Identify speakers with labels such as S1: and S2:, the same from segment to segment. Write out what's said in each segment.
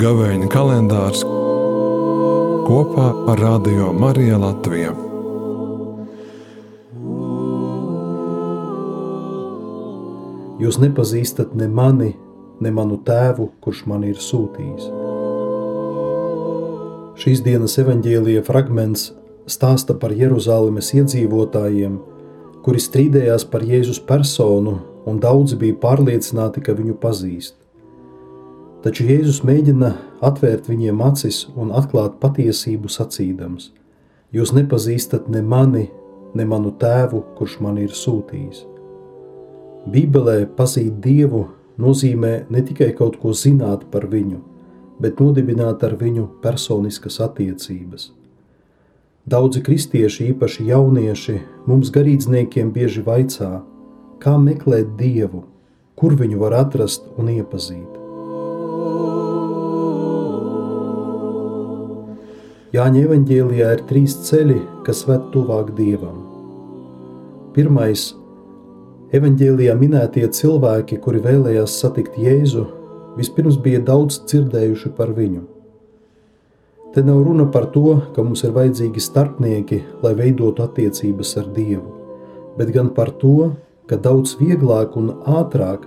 S1: Gavēņa kalendārs kopā ar Radio Mariju Latviju.
S2: Jūs nepazīstat ne mani, ne manu tēvu, kurš man ir sūtījis. Šīs dienas evaņģēlīja fragments stāsta par Jeruzalemes iedzīvotājiem, kuri strīdējās par Jēzus personu, un daudzi bija pārliecināti, ka viņu pazīst. Taču Jēzus mēģina atvērt viņiem acis un atklāt patiesību sacīdams: Jūs nepazīstat ne mani, ne manu tēvu, kurš man ir sūtījis. Bībelē pazīt Dievu nozīmē ne tikai kaut ko zināt par viņu, bet nodibināt ar viņu personiskas attiecības. Daudzi kristieši, īpaši jaunieši, mums garīdzniekiem bieži vaicā, kā meklēt Dievu, kur viņu var atrast un iepazīt. Jāņa evanģēlijā ir trīs ceļi, kas ved tuvāk Dievam. Pirmais - evanģēlijā minētie cilvēki, kuri vēlējās satikt Jēzu, vispirms bija daudz dzirdējuši par viņu. Te nav runa par to, ka mums ir vajadzīgi starpnieki, lai veidotu attiecības ar Dievu, bet gan par to, ka daudz vieglāk un ātrāk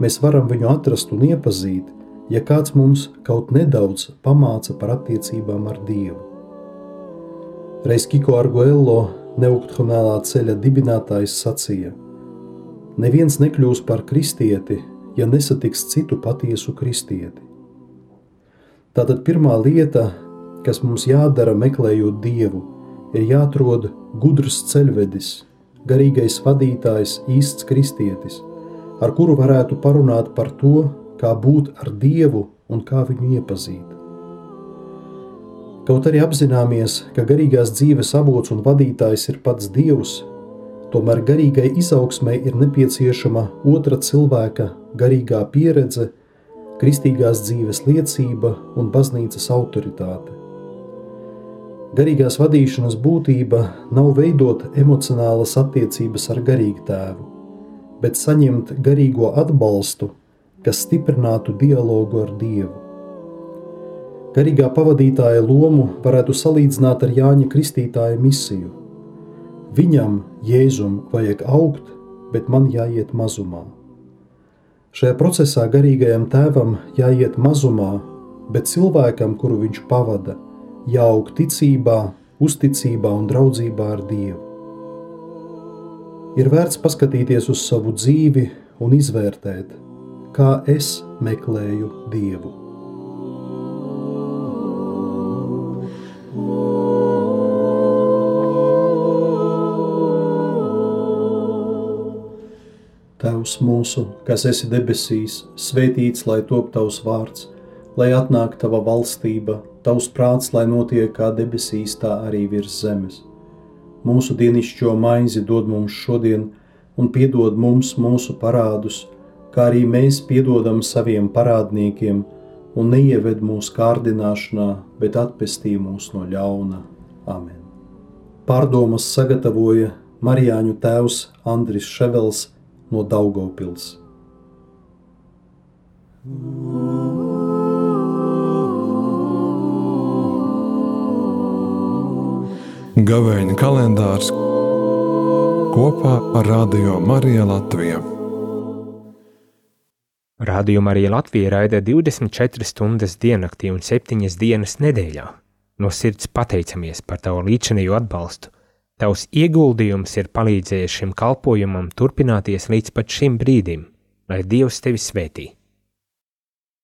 S2: mēs varam viņu atrast un iepazīt, ja kāds mums kaut nedaudz pamāca par attiecībām ar Dievu. Reiz Kiko Arguello, neuktrumēlā ceļa dibinātājs, sacīja: Neviens nekļūs par kristieti, ja nesatiks citu patiesu kristieti. Tātad pirmā lieta, kas mums jādara meklējot Dievu, ir jāatrod gudrs ceļvedis, garīgais vadītājs, īsts kristietis, ar kuru varētu parunāt par to, kā būt ar Dievu un kā viņu iepazīt. Kaut arī apzināmies, ka garīgās dzīves avots un vadītājs ir pats Dievs, tomēr garīgai izaugsmai ir nepieciešama otra cilvēka garīgā pieredze, kristīgās dzīves liecība un baznīcas autoritāte. Garīgās vadīšanas būtība nav veidot emocionālas attiecības ar garīgu tēvu, bet saņemt garīgo atbalstu kas stiprinātu dialogu ar Dievu. Garīgā pavadītāja lomu varētu salīdzināt ar Jāņa Kristītāja misiju. Viņam, Jēzum, vajag augt, bet man jāiet mazumā. Šajā procesā garīgajam tēvam jāiet mazumā, bet cilvēkam, kuru viņš pavada, jāaug ticībā, uzticībā un draudzībā ar Dievu. Ir vērts paskatīties uz savu dzīvi un izvērtēt, kā es meklēju Dievu. Tēvs mūsu, kas esi debesīs, svētīts lai top tavs vārds, lai atnāk tava valstība, tavs prāts, lai notiek kā debesīs, tā arī virs zemes. Mūsu dienascho maizi dod mums šodien, un piedod mums mūsu parādus, kā arī mēs piedodam saviem parādniekiem, un neieved mūsu kārdināšanā, bet atpestī mūs no ļauna. Amen. Pārdomas sagatavoja Marijāņu tēvs Andris Ševels no Daugopils.
S1: Gavēņa kalendārs kopā ar Radio Mariju Latviju.
S3: Rādījumā arī Latvija raida 24 stundas diennaktī un 7 dienas nedēļā. No sirds pateicamies par tavu līdzinējo atbalstu. Tavs ieguldījums ir palīdzējis šim kalpojumam turpināties līdz pat šim brīdim, lai Dievs tevi svētī.